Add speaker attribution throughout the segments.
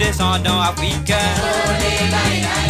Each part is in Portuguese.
Speaker 1: descendants africains.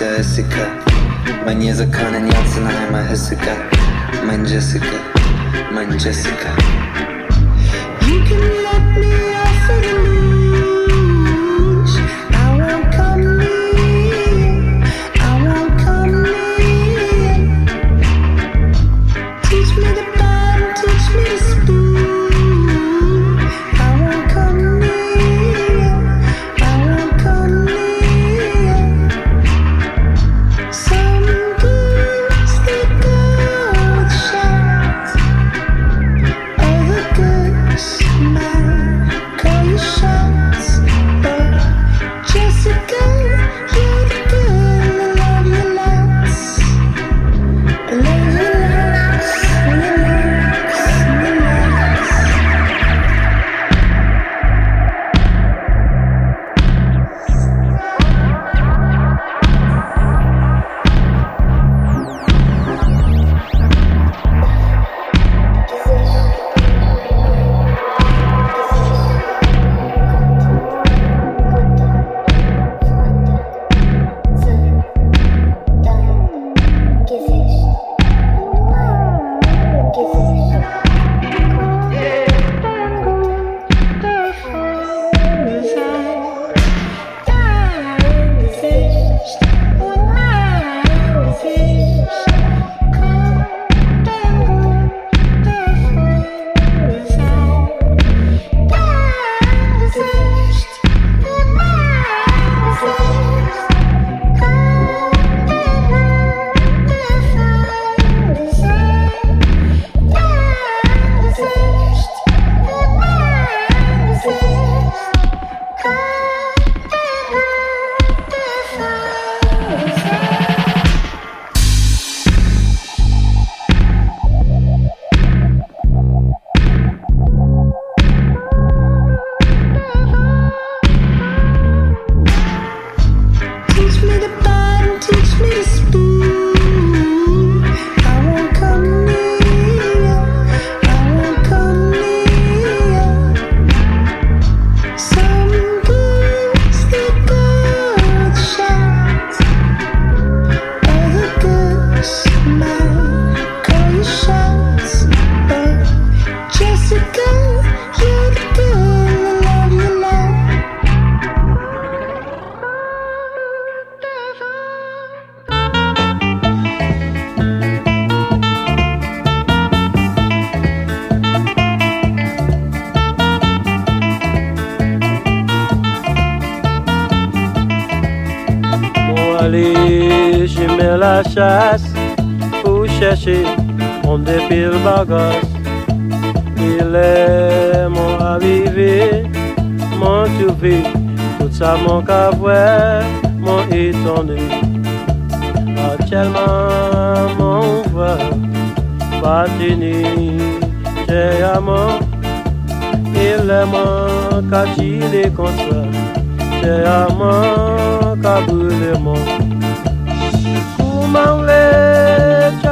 Speaker 2: Jessica Mein Jesakan yansın hemen Jessica Mein Jessica Mein Jessica You
Speaker 3: can let me
Speaker 4: off pil bagas Ile mon avive Mon touvi Tout sa mon kavwe Mon étonné Actuellement mon ouvre Pas tenu J'ai amant Ile mon katile kontra J'ai amant Kaboule mon. Kouman le tchè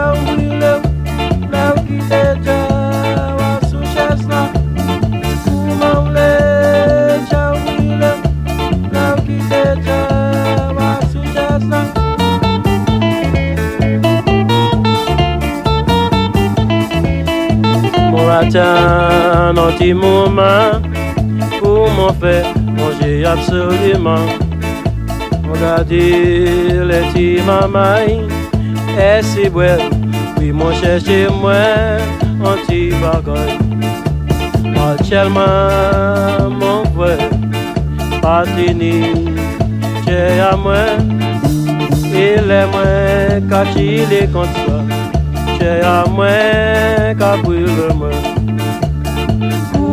Speaker 4: matin, un petit moment pour m'en faire manger absolument. Regardez les petits mamans, et si bon, oui, mon cher chez moi, un petit bagage. Actuellement, mon frère, pas fini, j'ai à moi, il est moins caché les comptes. Che
Speaker 5: a mwen ka pwile mwen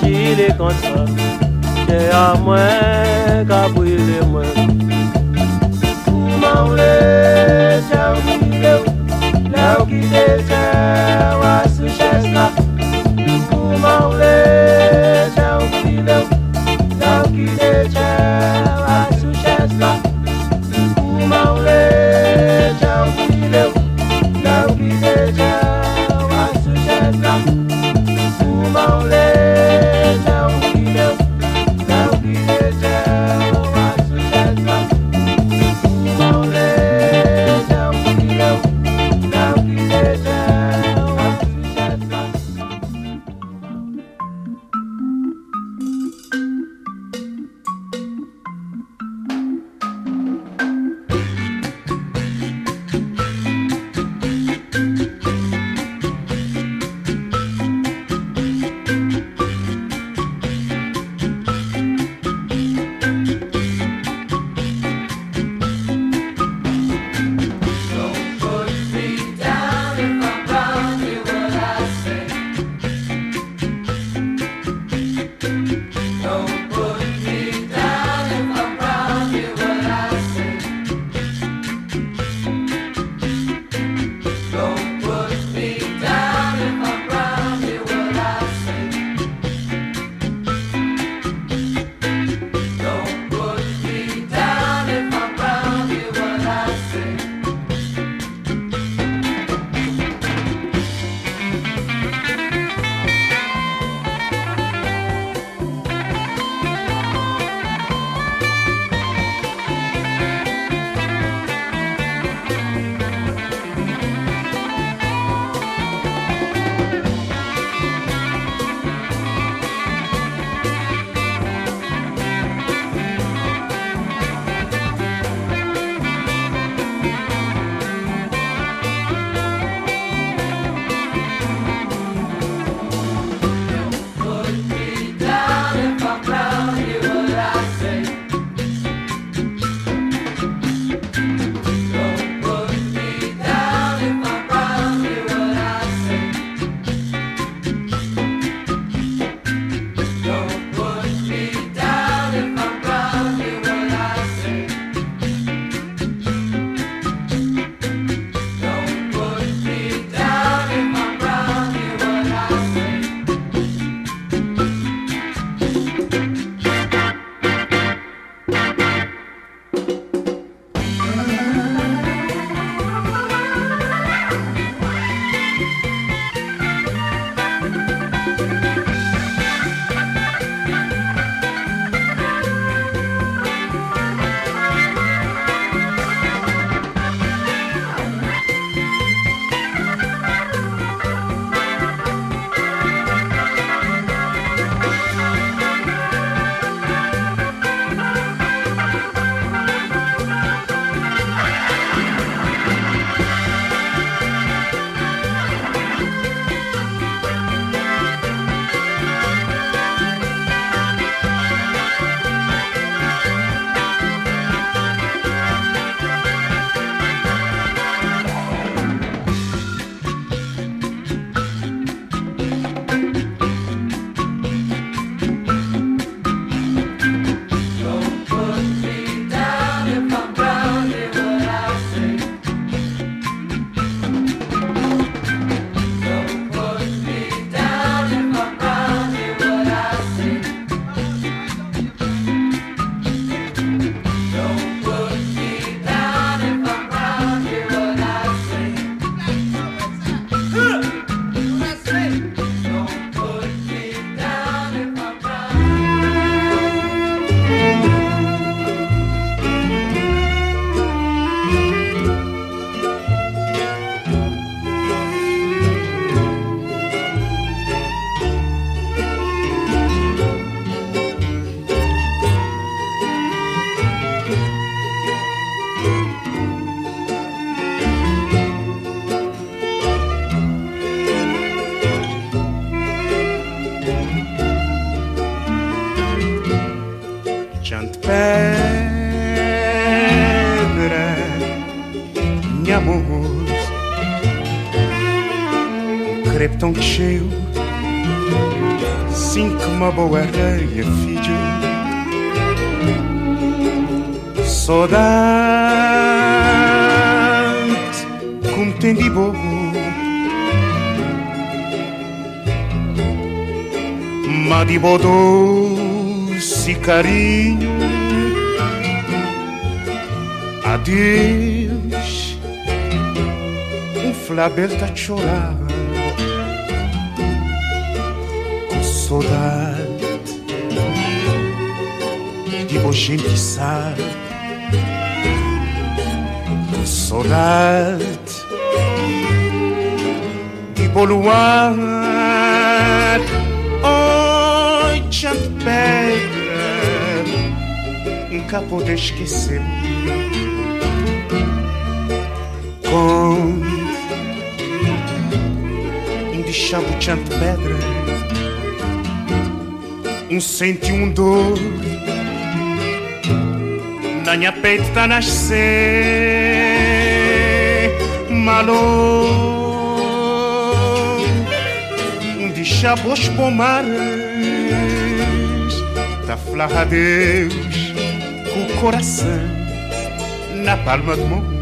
Speaker 5: chile kon sa Che a mwen ka brile mwen De doce carinho. Adeus. Um flabel tá a chorar. Com saudade De boa gente sabe Com saudade De boa luar Nunca poder esquecer. Com um de pedra um sente um dor na minha peito tá nascer. Malo um de os pomares tá flarra Deus coração na palma do mão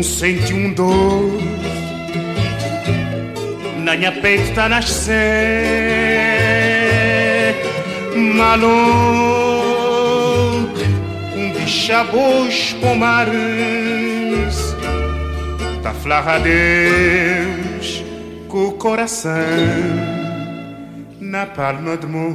Speaker 5: sente um dor. Na minha peito tá nascer malon um bichabos pomares tá flarra Deus com o coração na palma do mão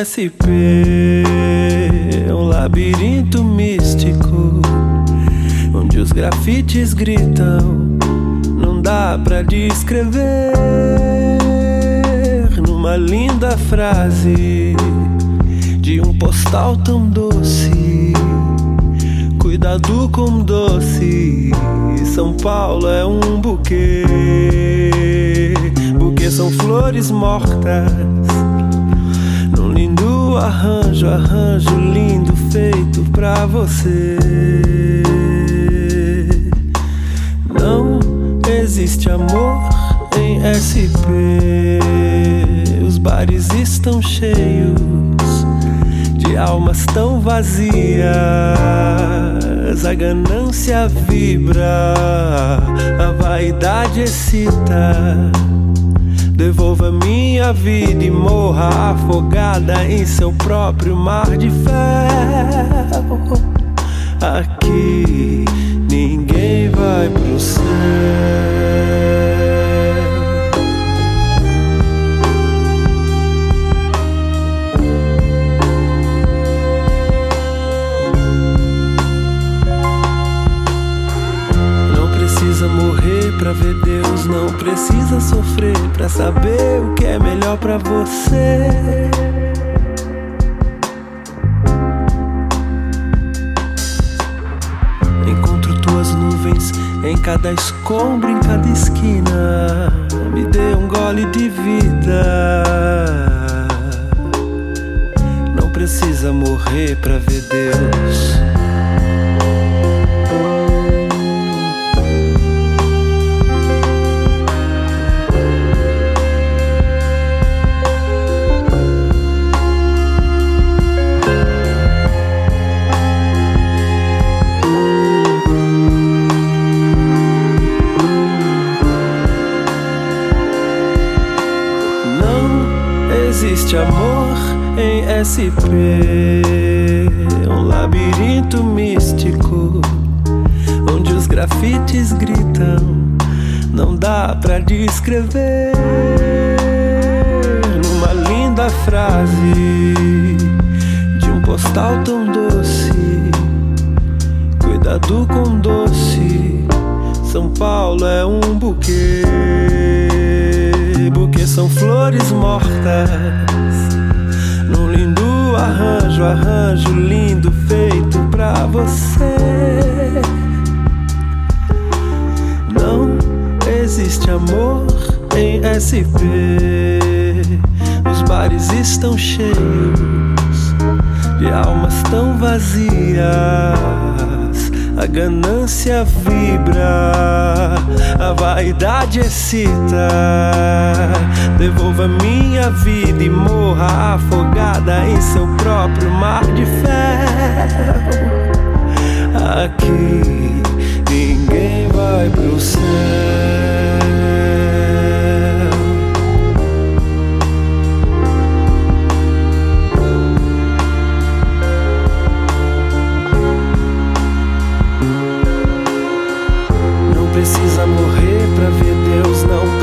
Speaker 6: SP. Um labirinto místico onde os grafites gritam. Não dá pra descrever numa linda frase de um postal tão doce. Cuidado com doce. São Paulo é um buquê porque são flores mortas. Arranjo, arranjo lindo feito pra você. Não existe amor em SP. Os bares estão cheios de almas tão vazias. A ganância vibra, a vaidade excita. Devolva minha vida e morra afogada em seu próprio mar de ferro. Aqui ninguém vai pro céu. Pra ver Deus, não precisa sofrer pra saber o que é melhor pra você. Encontro tuas nuvens em cada escombro, em cada esquina. Me dê um gole de vida. Não precisa morrer pra ver Deus. Em SP. Um labirinto místico onde os grafites gritam. Não dá pra descrever numa linda frase de um postal tão doce. Cuidado com doce. São Paulo é um buquê porque são flores mortas. Arranjo, arranjo lindo feito pra você. Não existe amor em SP. Os bares estão cheios de almas tão vazias a ganância vibra, a vaidade excita. Devolva minha vida e morra afogada em seu próprio mar de ferro. Aqui ninguém vai pro céu.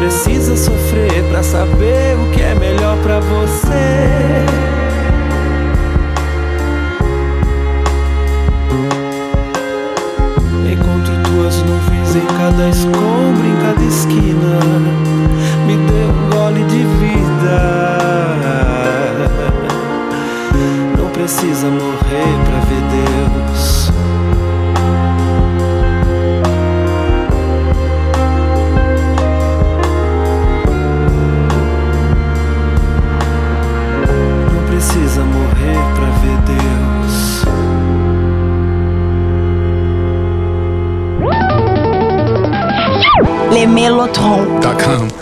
Speaker 6: Precisa sofrer pra saber o que é melhor pra você. Encontro tuas nuvens em cada escombro, em cada esquina. Me dê um gole de vida. Não precisa morrer pra ver Deus.
Speaker 7: lesmélotron.com.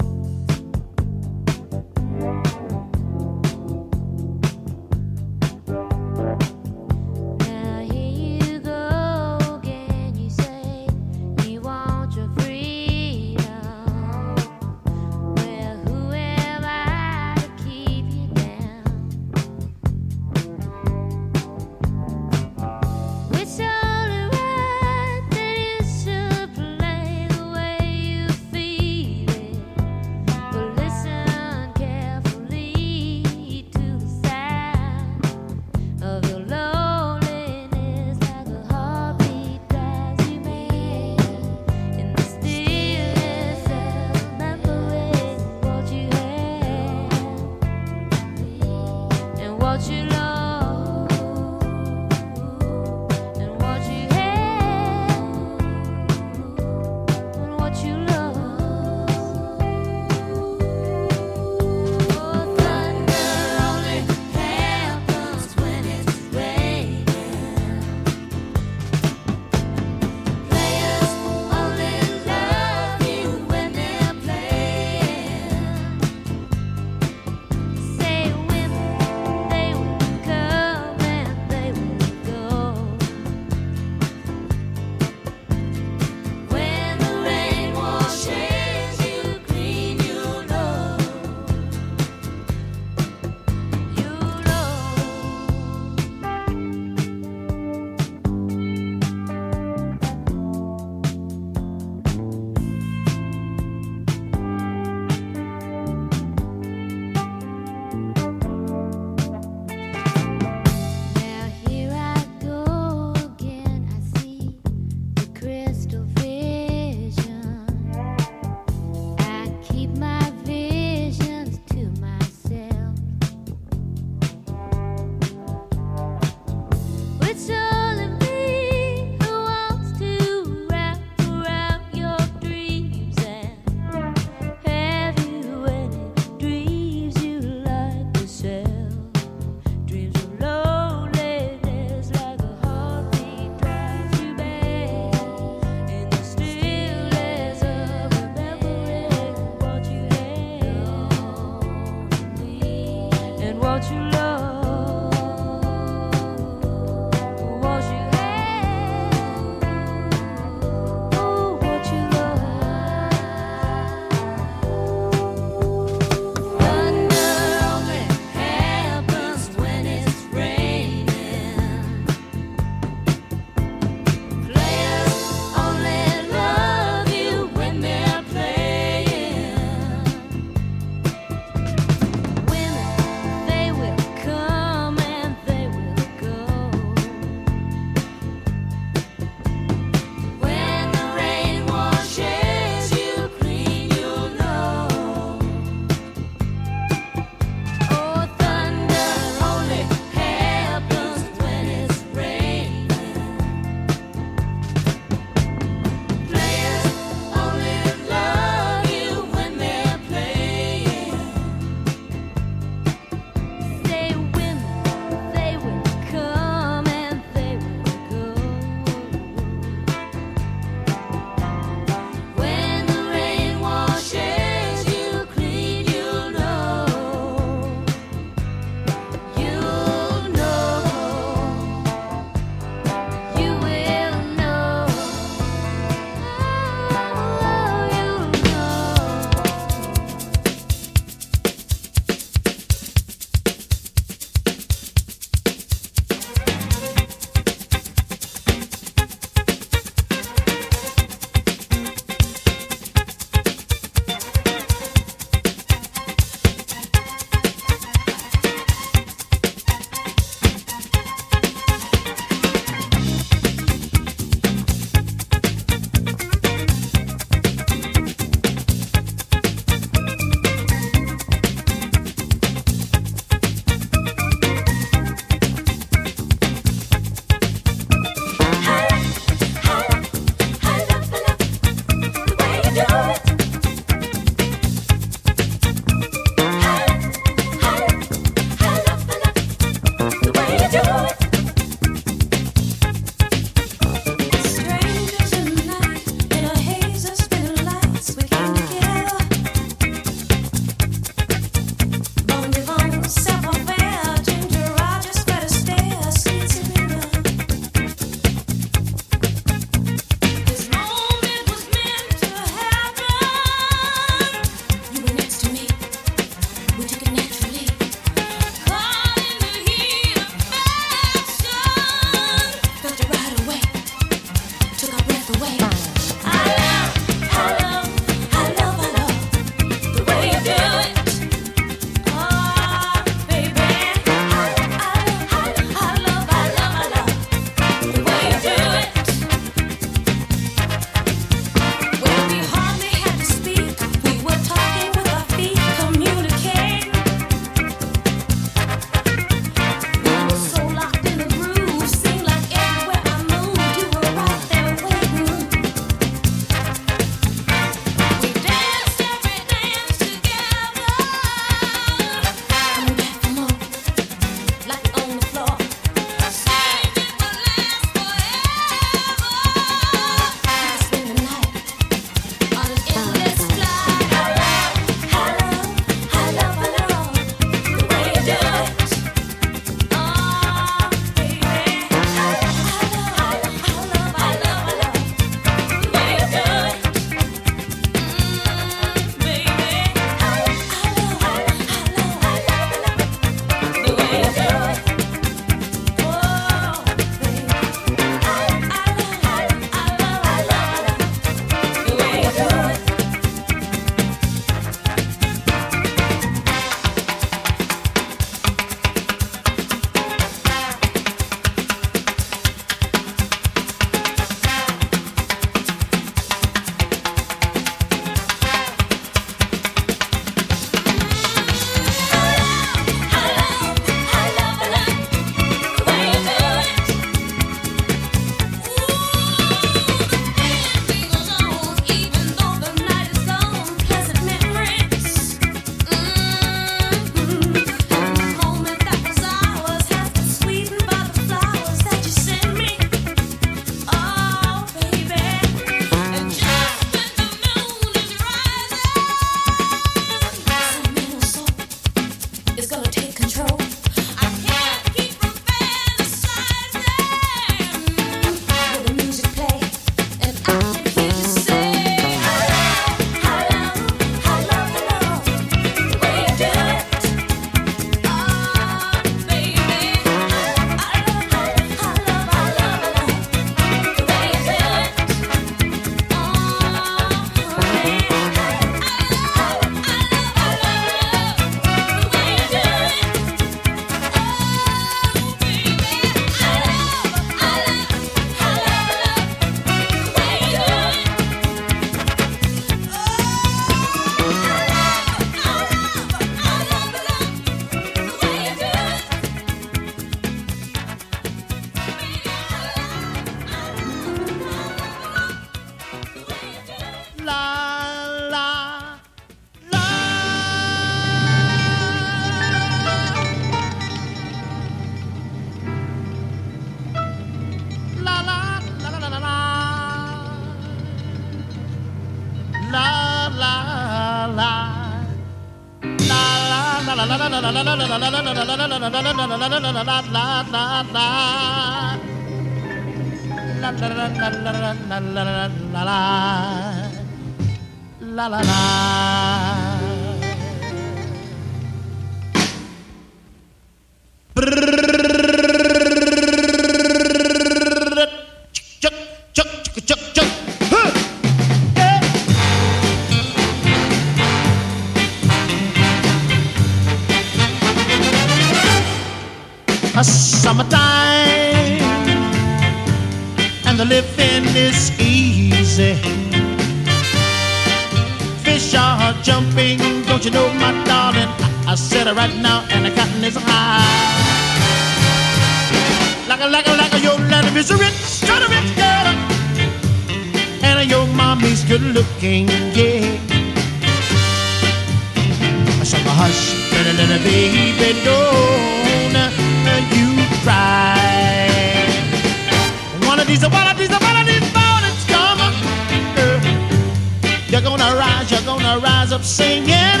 Speaker 7: gonna rise up singing.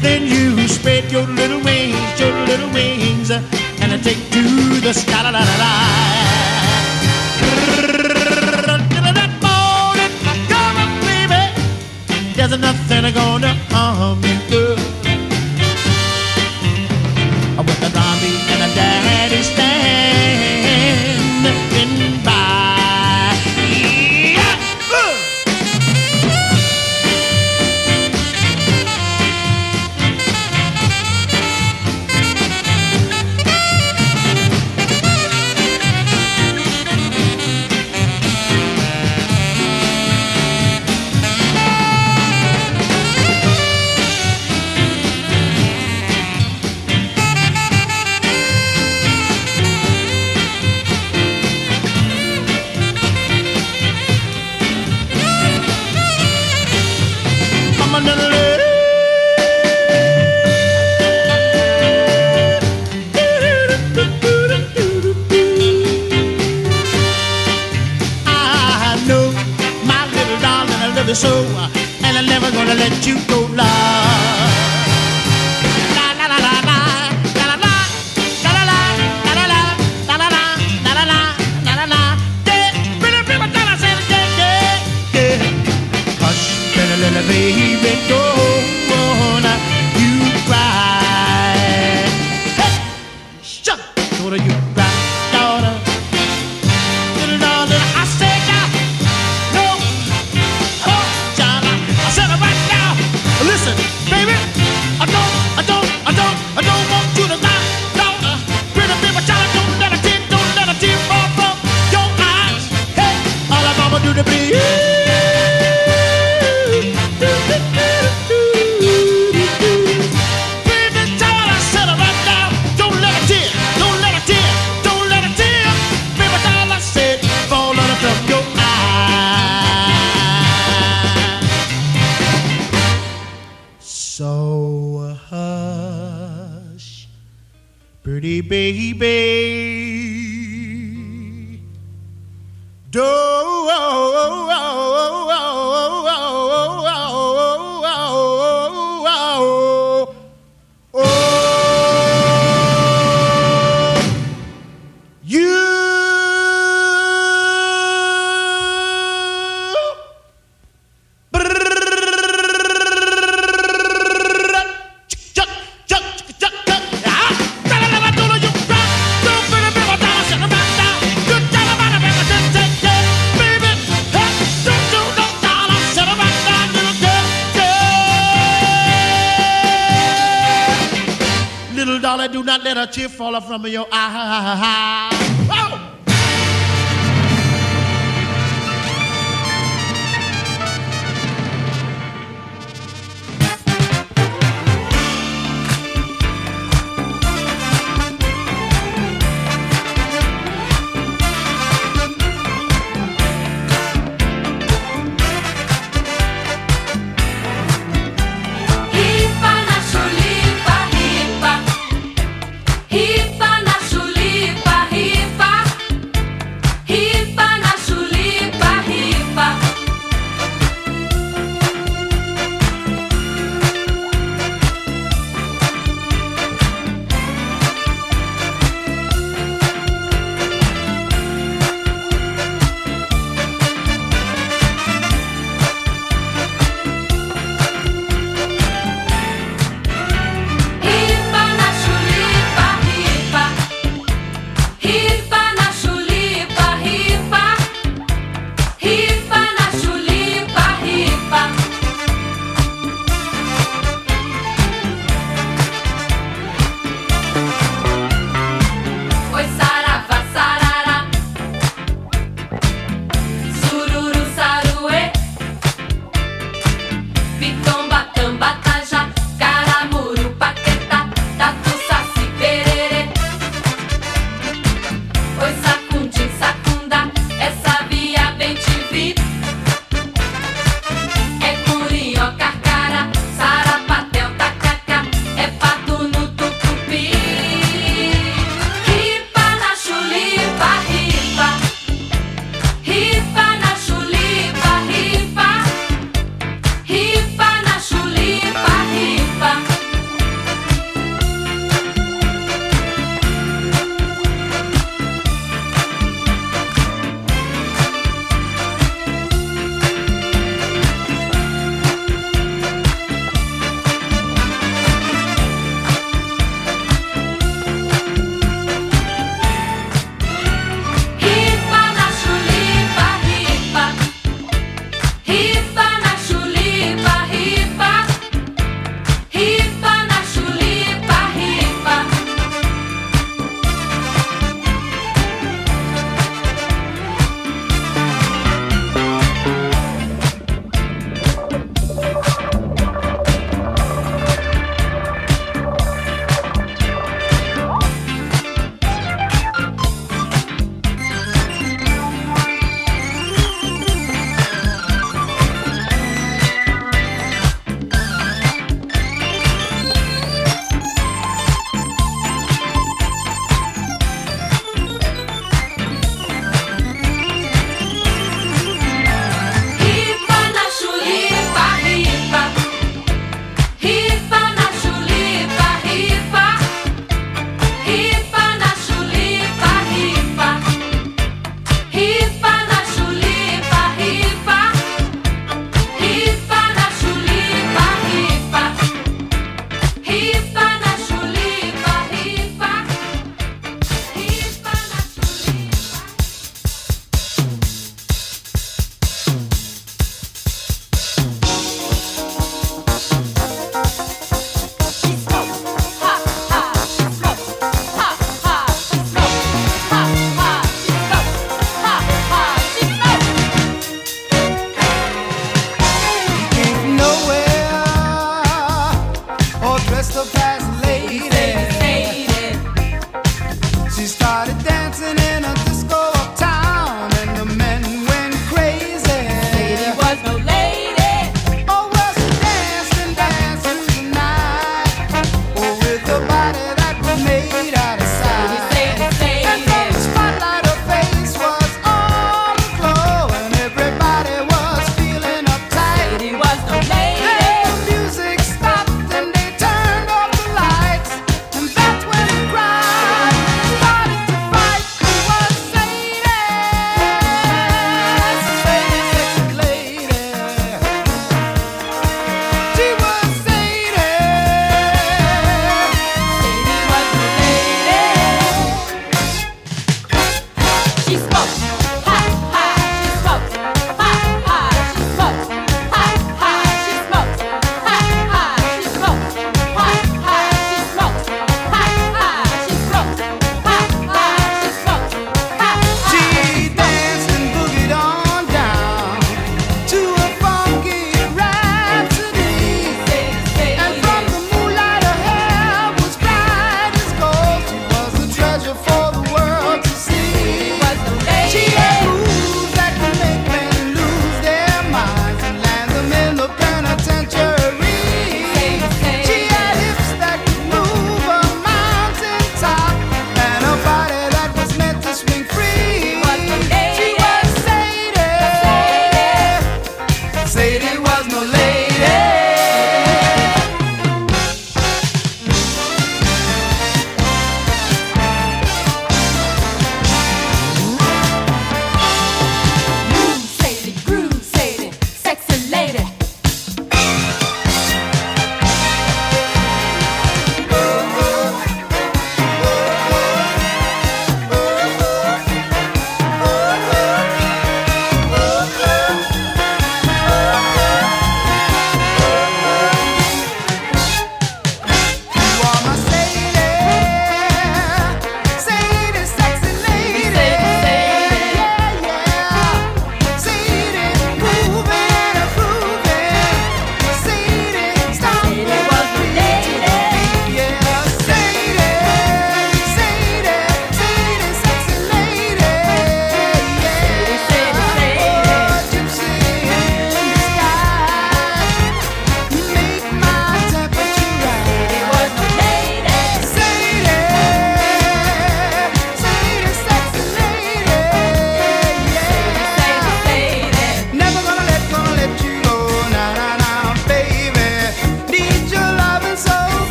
Speaker 7: Then you spread your little wings, your little wings, and I take to the sky. La, la, la, la. That morning, come on, baby. There's nothing gonna harm you, girl. With the
Speaker 8: zombie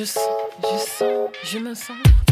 Speaker 6: Je sens, je sens, je me sens.